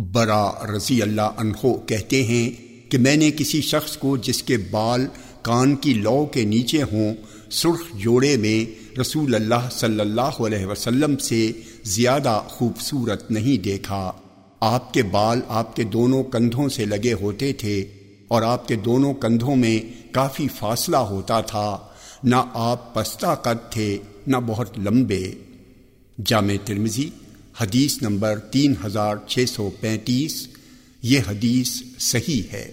برا رضی اللہ عنہ کہتے ہیں کہ میں نے کسی شخص کو جس کے بال کان کی لو کے نیچے ہوں، سرخ جوڑے میں رسول اللہ صلی اللہ علیہ وسلم سے زیادہ خوبصورت نہیں دیکھا۔ آپ کے بال آپ کے دونوں کندھوں سے لگے ہوتے تھے اور آپ کے دونوں کندھوں میں کافی فاصلہ ہوتا تھا۔ نہ آپ پستہ قد تھے، نہ بہت لمبے۔ جامع ترمزی حدیث نمبر تین ہزار چھ سو پینتیس یہ حدیث صحیح ہے۔